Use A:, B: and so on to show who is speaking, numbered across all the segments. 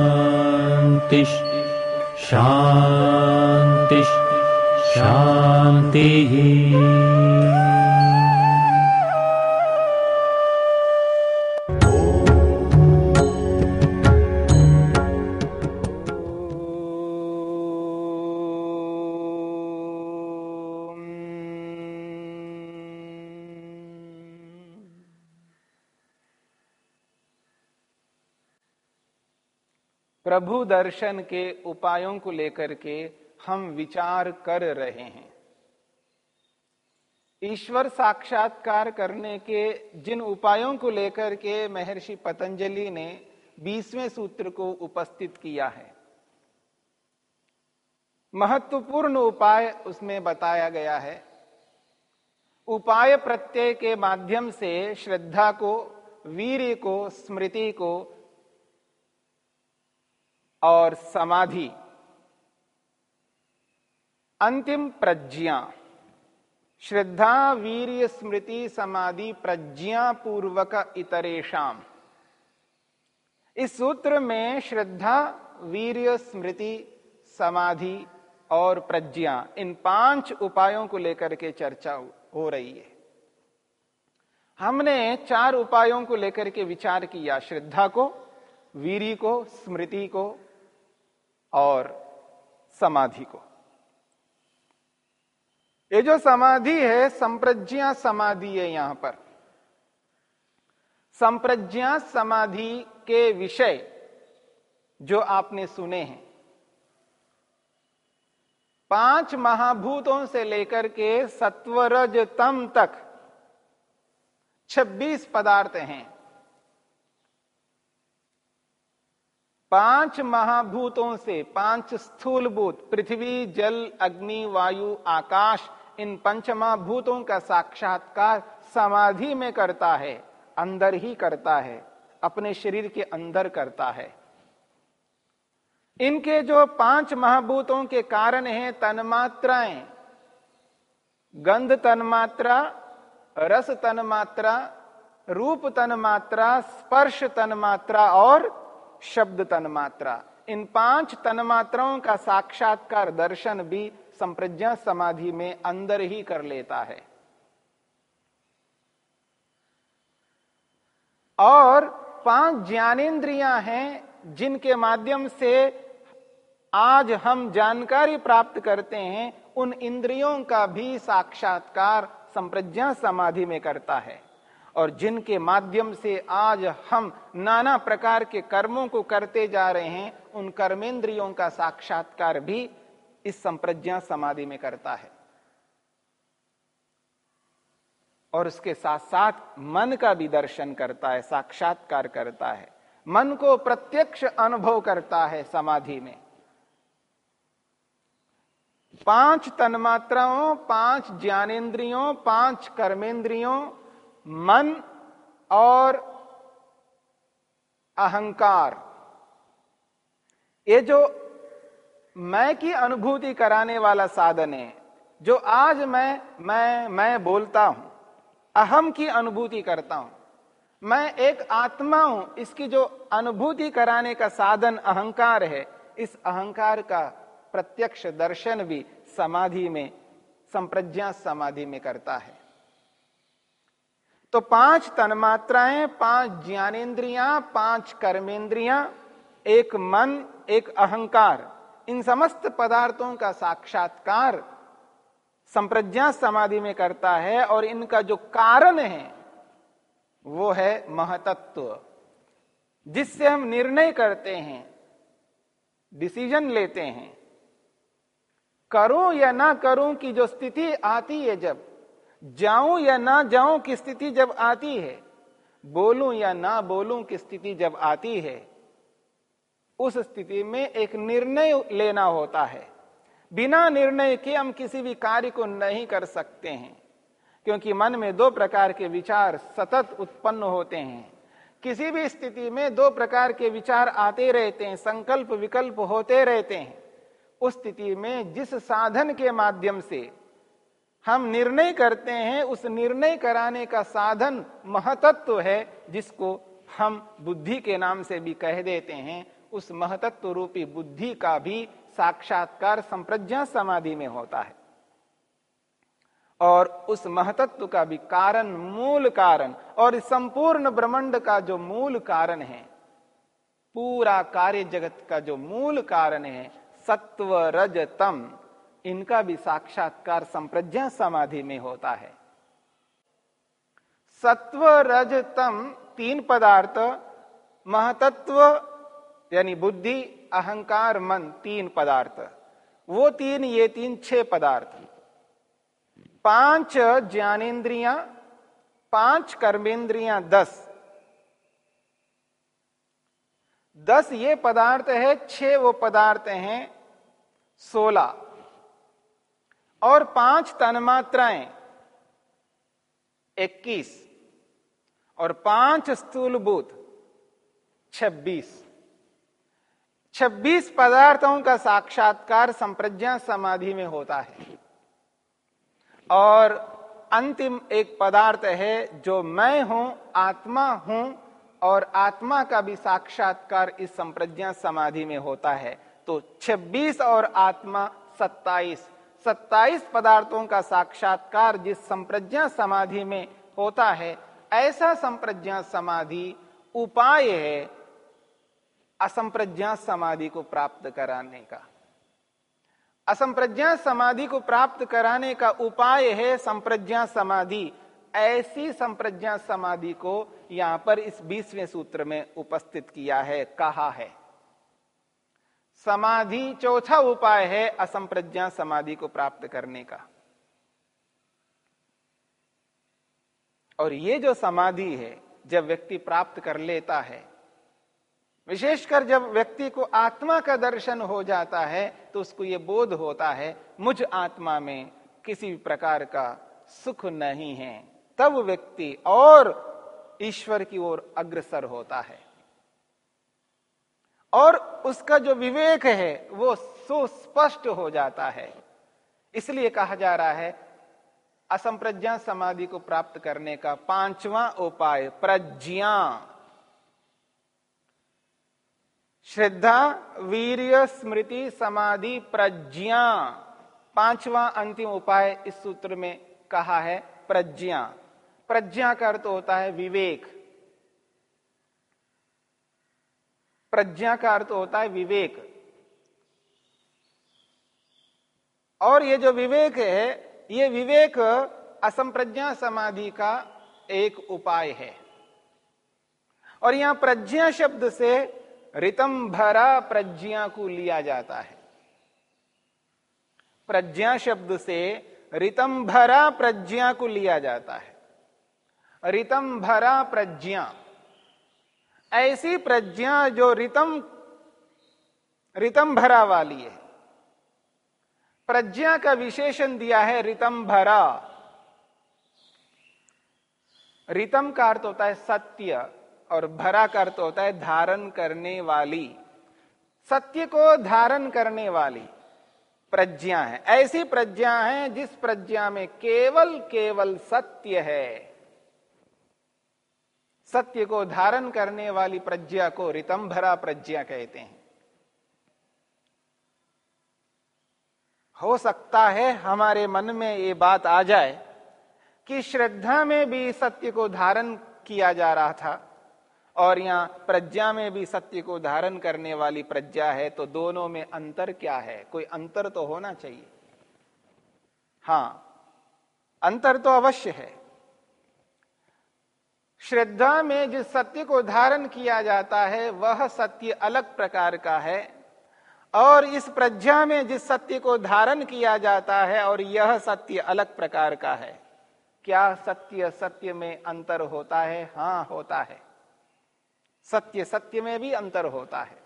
A: ॐ शांति शान्तिः
B: प्रभु दर्शन के उपायों को लेकर के हम विचार कर रहे हैं। ईश्वर साक्षात्कार करने के जिन उपायों को लेकर के महर्षि पतंजलि ने बीसवें सूत्र को उपस्थित किया है। महत्वपूर्ण उपाय उसमें बताया गया है। उपाय प्रत्यय के माध्यम से श्रद्धा को वीर को, स्मृति को और समाधि। अंतिम प्रज्ञा। श्रद्धा, वीर्य, स्मृति, समाधि, प्रज्ञा पूर्वक इतरेशम इस सूत्र में श्रद्धा, वीर्य, स्मृति, समाधि और प्रज्ञा, इन पाँच उपायों को लेकर के चर्चा हो रही है। हमने चार उपायों को लेकर के विचार किया, श्रद्धा को वीरी को, स्मृति को और समाधि को। ये जो समाधि है, संप्रज्ञा समाधि है यहाँ पर। संप्रज्ञा समाधि के विषय जो आपने सुने हैं, पाँच महाभूतों से लेकर के सत्वरज तम तक 26 पदार्थ हैं। पाँच महाभूतों से पाँच स्थूल भूत पृथ्वी, जल, अग्नि, वायु, आकाश, इन पंच महाभूतों का साक्षात्कार समाधि में करता है, अंदर ही करता है, अपने शरीर के अंदर करता है। इनके जो पाँच महाभूतों के कारण हैं तन्मात्राएँ। गंध तन्मात्रा, रस तन्मात्रा, रूप तन्मात्रा, स्पर्श तन्मात्रा और शब्द तन्मात्रा इन पाँच तन्मात्राओं का साक्षात्कार दर्शन भी संप्रज्ञा समाधि में अंदर ही कर लेता है। और पाँच ज्ञानेन्द्रियाँ हैं जिनके माध्यम से आज हम जानकारी प्राप्त करते हैं, उन इंद्रियों का भी साक्षात्कार संप्रज्ञा समाधि में करता है। और जिनके माध्यम से आज हम नाना प्रकार के कर्मों को करते जा रहे हैं, उन कर्मेंद्रियों का साक्षात्कार भी इस संप्रज्ञा समाधि में करता है। और उसके साथ साथ मन का भी दर्शन करता है, साक्षात्कार करता है। मन को प्रत्यक्ष अनुभव करता है समाधि में। पाँच तन्मात्राओं, पाँच ज्ञानेन्द्रियों पाँच कर्मेंद्रियों मन और अहंकार। ये जो मैं की अनुभूति कराने वाला साधन है, जो आज मैं मैं मैं बोलता हूँ, अहम की अनुभूति करता हूँ। मैं एक आत्मा हूँ, इसकी जो अनुभूति कराने का साधन अहंकार है, इस अहंकार का प्रत्यक्ष दर्शन भी समाधि में, संप्रज्ञा समाधि में करता है। तो पाँच तन्मात्राएँ, पाँच ज्ञानेन्द्रियाँ, पाँच कर्मेंद्रियाँ एक मन, एक अहंकार। इन समस्त पदार्थों का साक्षात्कार संप्रज्ञा समाधि में करता है और इनका जो कारण है, वो है महतत्व, जिससे हम निर्णय करते हैं, डिसीज़न लेते हैं। करूँ या ना करूँ की जो स्थिति आती है जब जाऊँ या ना जाऊँ की स्थिति जब आती है, बोलूँ या ना बोलूँ की स्थिति जब आती है, उस स्थिति में एक निर्णय लेना होता है। बिना निर्णय के हम किसी भी कार्य को नहीं कर सकते हैं, क्योंकि मन में दो प्रकार के विचार सतत उत्पन्न होते हैं। किसी भी स्थिति में दो प्रकार के विचार आते रहते हैं, संकल्प विकल्प होते रहते हैं। उस स्थिति में जिस साधन के माध्यम से हम निर्णय करते हैं, उस निर्णय कराने का साधन महतत्व है, जिसको हम बुद्धि के नाम से भी कह देते हैं। उस महतत्व रूपी बुद्धि का भी साक्षात्कार संप्रज्ञा समाधि में होता है। और उस महतत्व का भी कारण, मूल कारण, और संपूर्ण ब्रह्मांड का जो मूल कारण है, पूरा कार्य जगत का जो मूल कारण है, सत्व रज तम इनका भी साक्षात्कार संप्रज्ञा समाधि में होता है। सत्व रज तम तीन पदार्थ, महतत्व, यानी बुद्धि, अहंकार, मन, तीन पदार्थ। वो तीन, ये तीन छह पदार्थ। पाँच ज्ञानेन्द्रिया, पाँच कर्मेंद्रिया दस। दस ये पदार्थ है, छह वो पदार्थ हैं, सोलह। और पाँच तन्मात्राएँ। इक्कीस। और पाँच स्थूलभूत। छब्बीस। छब्बीस पदार्थों का साक्षात्कार संप्रज्ञा समाधि में होता है। और अंतिम एक पदार्थ है जो मैं हूँ, आत्मा हूँ, और आत्मा का भी साक्षात्कार इस संप्रज्ञा समाधि में होता है। तो 26 और आत्मा 27 27 पदार्थों का साक्षात्कार जिस संप्रज्ञा समाधि में होता है, ऐसा संप्रज्ञा समाधि उपाय है असंप्रज्ञा समाधि को प्राप्त कराने का। असंप्रज्ञा समाधि को प्राप्त कराने का उपाय है संप्रज्ञा समाधि। ऐसी संप्रज्ञा समाधि को यहाँ पर इस बीसवें सूत्र में उपस्थित किया है, कहा है। समाधि चौथा उपाय है असंप्रज्ञा समाधि को प्राप्त करने का। और ये जो समाधि है, जब व्यक्ति प्राप्त कर लेता है, विशेषकर जब व्यक्ति को आत्मा का दर्शन हो जाता है तो उसको ये बोध होता है, मुझ आत्मा में किसी प्रकार का सुख नहीं है, तब व्यक्ति और ईश्वर की ओर अग्रसर होता है। और उसका जो विवेक है, वो सुस्पष्ट हो जाता है। इसलिए कहा जा रहा है, असंप्रज्ञा समाधि को प्राप्त करने का पांचवा उपाय, प्रज्ञा। श्रद्धा, वीर्य, स्मृति, समाधि, प्रज्ञा। पांचवा अंतिम उपाय इस सूत्र में कहा है, प्रज्ञा। प्रज्ञा का अर्थ होता है विवेक। प्रज्ञा का अर्थ होता है विवेक। और ये जो विवेक है, ये विवेक असंप्रज्ञा समाधि का एक उपाय है। और यहाँ प्रज्ञा शब्द से रितम भरा प्रज्ञा को लिया जाता है। प्रज्ञा शब्द से रितम भरा प्रज्ञा को लिया जाता है। रितम भरा प्रज्ञा। ऐसी प्रज्ञा जो रितम रितम भरा वाली है। प्रज्ञा का विशेषण दिया है रितम भरा। रितम का अर्थ होता है सत्य और भरा का अर्थ होता है धारण करने वाली। सत्य को धारण करने वाली प्रज्ञा है। ऐसी प्रज्ञा है जिस प्रज्ञा में केवल केवल सत्य है। सत्य को धारण करने वाली प्रज्ञा को रितंभरा प्रज्ञा कहते हैं। हो सकता है हमारे मन में ये बात आ जाए कि श्रद्धा में भी सत्य को धारण किया जा रहा था और यहाँ प्रज्ञा में भी सत्य को धारण करने वाली प्रज्ञा है तो दोनों में अंतर क्या है? कोई अंतर तो होना चाहिए। हाँ, अंतर तो अवश्य है। श्रद्धा में जिस सत्य को धारण किया जाता है, वह सत्य अलग प्रकार का है। और इस प्रज्ञा में जिस सत्य को धारण किया जाता है, और यह सत्य अलग प्रकार का है। क्या सत्य सत्य में अंतर होता है? हाँ, होता है। सत्य सत्य में भी अंतर होता है।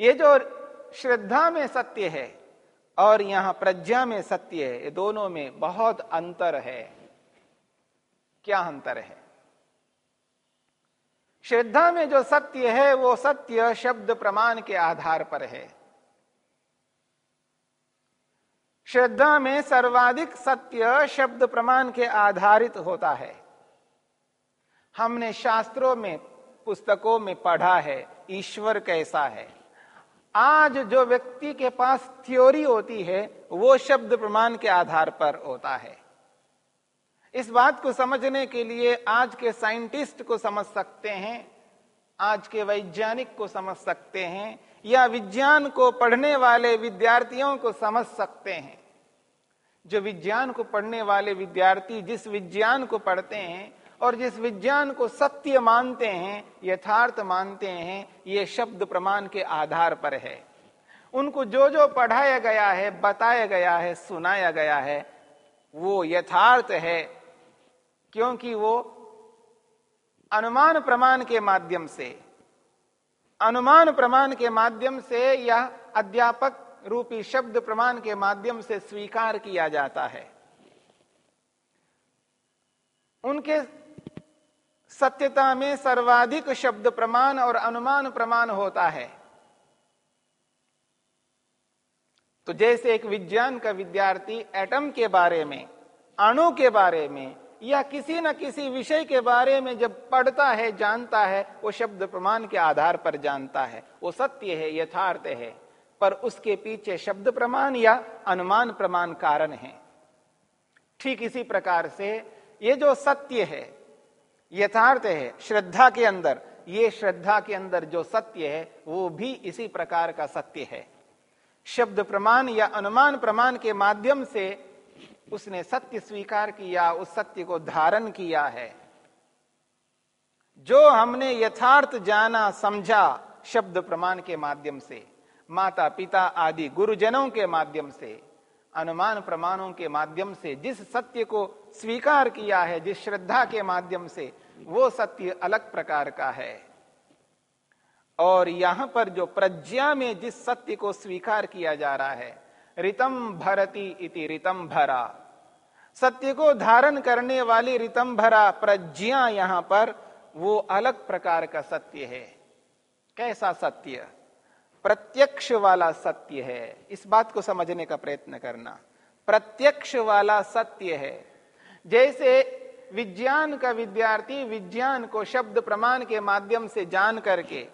B: ये जो श्रद्धा में सत्य है, और यहाँ प्रज्ञा में सत्य है, ये दोनों में बहुत अंतर है। क्या अंतर है? श्रद्धा में जो सत्य है, वो सत्य शब्द प्रमाण के आधार पर है। श्रद्धा में सर्वाधिक सत्य शब्द प्रमाण के आधारित होता है। हमने शास्त्रों में, पुस्तकों में पढ़ा है, ईश्वर कैसा है। आज जो व्यक्ति के पास थ्योरी होती है, वो शब्द प्रमाण के आधार पर होता है। इस बात को समझने के लिए आज के साइंटिस्ट को समझ सकते हैं, आज के वैज्ञानिक को समझ सकते हैं, या विज्ञान को पढ़ने वाले विद्यार्थियों को समझ सकते हैं। जो विज्ञान को पढ़ने वाले विद्यार्थी जिस विज्ञान को पढ़ते हैं और जिस विज्ञान को सत्य मानते हैं, यथार्थ मानते हैं, ये शब्द प्रमाण के आधार पर है। उनको जो जो पढ़ाया गया है, बताया गया है, सुनाया गया है, वो यथार्थ है क्योंकि वो अनुमान प्रमाण के माध्यम से, अनुमान प्रमाण के माध्यम से या अध्यापक रूपी शब्द प्रमाण के माध्यम से स्वीकार किया जाता है। उनके सत्यता में सर्वाधिक शब्द प्रमाण और अनुमान प्रमाण होता है। तो जैसे एक विज्ञान का विद्यार्थी एटम के बारे में, अणु के बारे में या किसी न किसी विषय के बारे में जब पढ़ता है, जानता है, वो शब्द प्रमाण के आधार पर जानता है। वो सत्य है, यथार्थ है। पर उसके पीछे शब्द प्रमाण या अनुमान प्रमाण कारण है। ठीक इसी प्रकार से ये जो सत्य है, यथार्थ है, श्रद्धा के अंदर, ये श्रद्धा के अंदर जो सत्य है, वो भी इसी प्रकार का सत्य है। शब्द प्रमाण या अनुमान प्रमाण के माध्यम से उसने सत्य स्वीकार किया, उस सत्य को धारण किया है। जो हमने यथार्थ जाना, समझा, शब्द प्रमाण के माध्यम से माता पिता आदि गुरुजनों के माध्यम से, अनुमान प्रमाणों के माध्यम से, जिस सत्य को स्वीकार किया है, जिस श्रद्धा के माध्यम से, वो सत्य अलग प्रकार का है। और यहाँ पर जो प्रज्ञा में जिस सत्य को स्वीकार किया जा रहा है, रितम भरती इति रितम भरा। सत्य को धारण करने वाली रितम भरा प्रज्ञा यहाँ पर वो अलग प्रकार का सत्य है। कैसा सत्य? प्रत्यक्ष वाला सत्य है। इस बात को समझने का प्रयत्न करना। प्रत्यक्ष वाला सत्य है। जैसे विज्ञान का विद्यार्थी विज्ञान को शब्द प्रमाण के माध्यम से जान करके,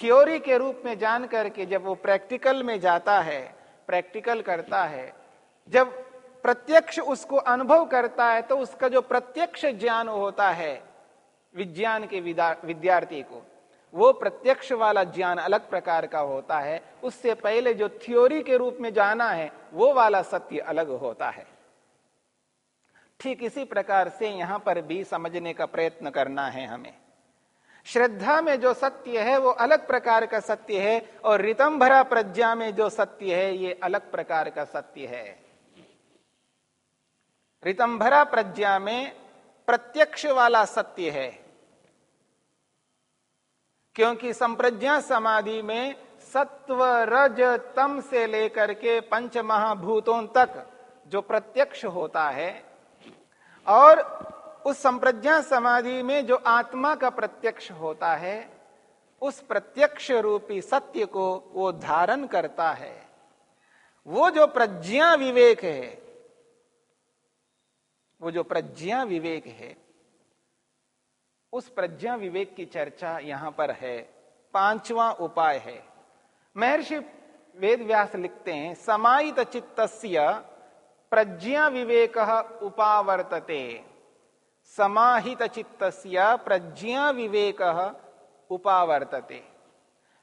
B: थ्योरी के रूप में जान करके जब वो प्रैक्टिकल में जाता है, प्रैक्टिकल करता है, जब प्रत्यक्ष उसको अनुभव करता है तो उसका जो प्रत्यक्ष ज्ञान होता है, विज्ञान के विद्यार्थी को, वो प्रत्यक्ष वाला ज्ञान अलग प्रकार का होता है। उससे पहले जो थ्योरी के रूप में जाना है, वो वाला सत्य अलग होता है। ठीक इसी प्रकार से यहाँ पर भी समझने का प्रयत्न करना है हमें। श्रद्धा में जो सत्य है, वो अलग प्रकार का सत्य है, और रितंभरा प्रज्ञा में जो सत्य है, ये अलग प्रकार का सत्य है। रितंभरा प्रज्ञा में प्रत्यक्ष वाला सत्य है। क्योंकि संप्रज्ञा समाधि में सत्व रज तम से लेकर के पंच महाभूतों तक जो प्रत्यक्ष होता है, और उस संप्रज्ञा समाधि में जो आत्मा का प्रत्यक्ष होता है, उस प्रत्यक्ष रूपी सत्य को वो धारण करता है। वो जो प्रज्ञा विवेक है वो जो प्रज्ञा विवेक है, उस प्रज्ञा विवेक की चर्चा यहाँ पर है। पांचवा उपाय है। महर्षि वेद व्यास लिखते हैं, समाहित चित्तस्य प्रज्ञा विवेक उपावर्तते। समाहित चित्तस्य प्रज्ञा विवेक उपावर्तते।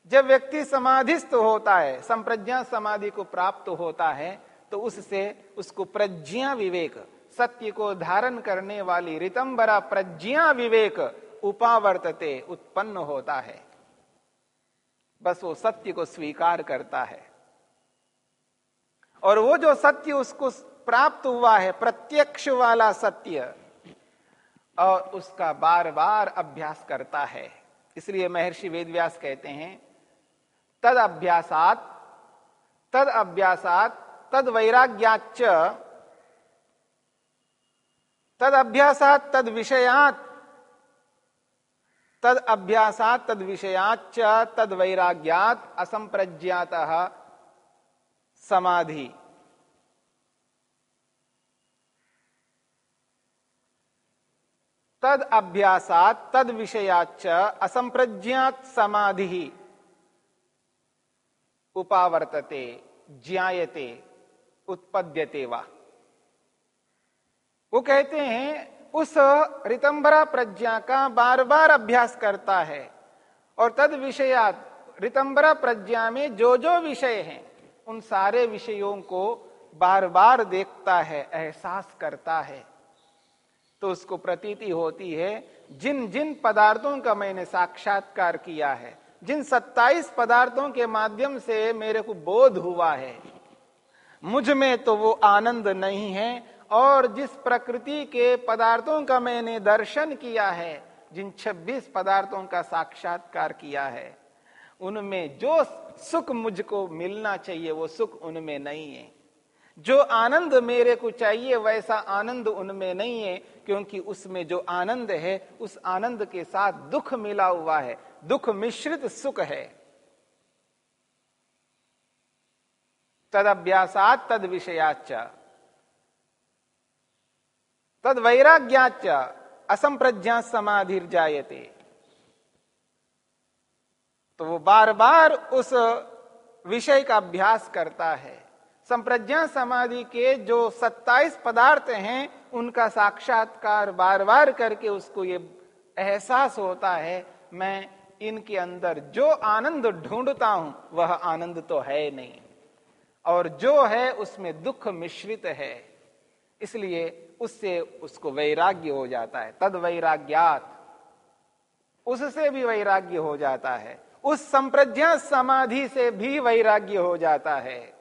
B: जब व्यक्ति समाधिस्थ होता है, संप्रज्ञा समाधि को प्राप्त होता है तो उससे उसको प्रज्ञा विवेक सत्य को धारण करने वाली रितंबरा प्रज्ञा विवेक उपावर्तते उत्पन्न होता है। बस वो सत्य को स्वीकार करता है। और वो जो सत्य उसको प्राप्त हुआ है, प्रत्यक्ष वाला सत्य और उसका बार बार अभ्यास करता है। इसलिए महर्षि वेदव्यास कहते हैं तद अभ्यासात तद अभ्यासात तद वैराग्याच तद अभ्यासात तद विषयात तद अभ्यासात तद विषयाच तद वैराग्यात असंप्रज्ञात समाधि। तद अभ्यासात तद विषयाच असंप्रज्ञात समाधि। उपावर्तते ज्यायते उत्पद्यते वा? वो कहते हैं, उस रितंबरा प्रज्ञा का बार बार अभ्यास करता है। और तद विषयात रितंबरा प्रज्ञा में जो जो विषय हैं, उन सारे विषयों को बार बार देखता है, एहसास करता है। तो उसको प्रतीति होती है जिन जिन पदार्थों का मैंने साक्षात्कार किया है, जिन 27 पदार्थों के माध्यम से मेरे को बोध हुआ है, मुझमें तो वो आनंद नहीं है और जिस प्रकृति के पदार्थों का मैंने दर्शन किया है, जिन 26 पदार्थों का साक्षात्कार किया है, उनमें जो सुख मुझको मिलना चाहिए, वो सुख उनमें नहीं है। जो आनंद मेरे को चाहिए, वैसा आनंद उनमें नहीं है, क्योंकि उसमें जो आनंद है, उस आनंद के साथ दुख मिला हुआ है। दुख मिश्रित सुख है। तद अभ्यासात तद विषयाच तद वैराग्याच असंप्रज्ञा समाधि जायते तो वो बार बार उस विषय का अभ्यास करता है। संप्रज्ञा समाधि के जो 27 पदार्थ हैं, उनका साक्षात्कार बार बार करके उसको ये एहसास होता है, मैं इनके अंदर जो आनंद ढूंढता हूँ, वह आनंद तो है नहीं। और जो है उसमें दुख मिश्रित है। इसलिए उससे उसको वैराग्य हो जाता है। तद वैराग्यात। उससे भी वैराग्य हो जाता है। उस संप्रज्ञा समाधि से भी वैराग्य हो जाता है।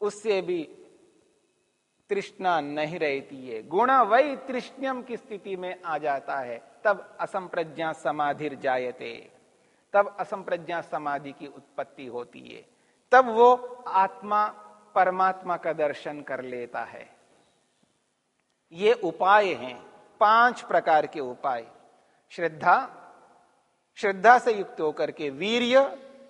B: उससे भी तृष्णा नहीं रहती है। गुणा वही तृष्ण्यम की स्थिति में आ जाता है। तब असंप्रज्ञा समाधि जायते। तब असंप्रज्ञा समाधि की उत्पत्ति होती है। तब वो आत्मा परमात्मा का दर्शन कर लेता है। ये उपाय हैं, पाँच प्रकार के उपाय। श्रद्धा श्रद्धा से युक्त होकर के वीर्य,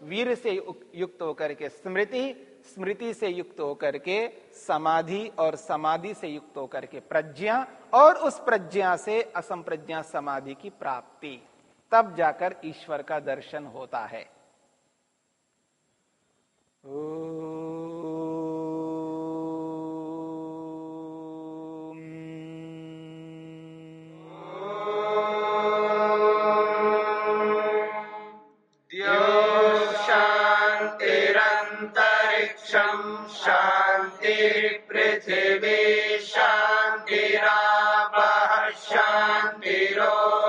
B: वीर से युक्त होकर के स्मृति स्मृति से युक्त होकर के समाधि और समाधि से युक्त होकर के प्रज्ञा और उस प्रज्ञा से असंप्रज्ञा समाधि की प्राप्ति। तब जाकर ईश्वर का दर्शन होता है। ओ...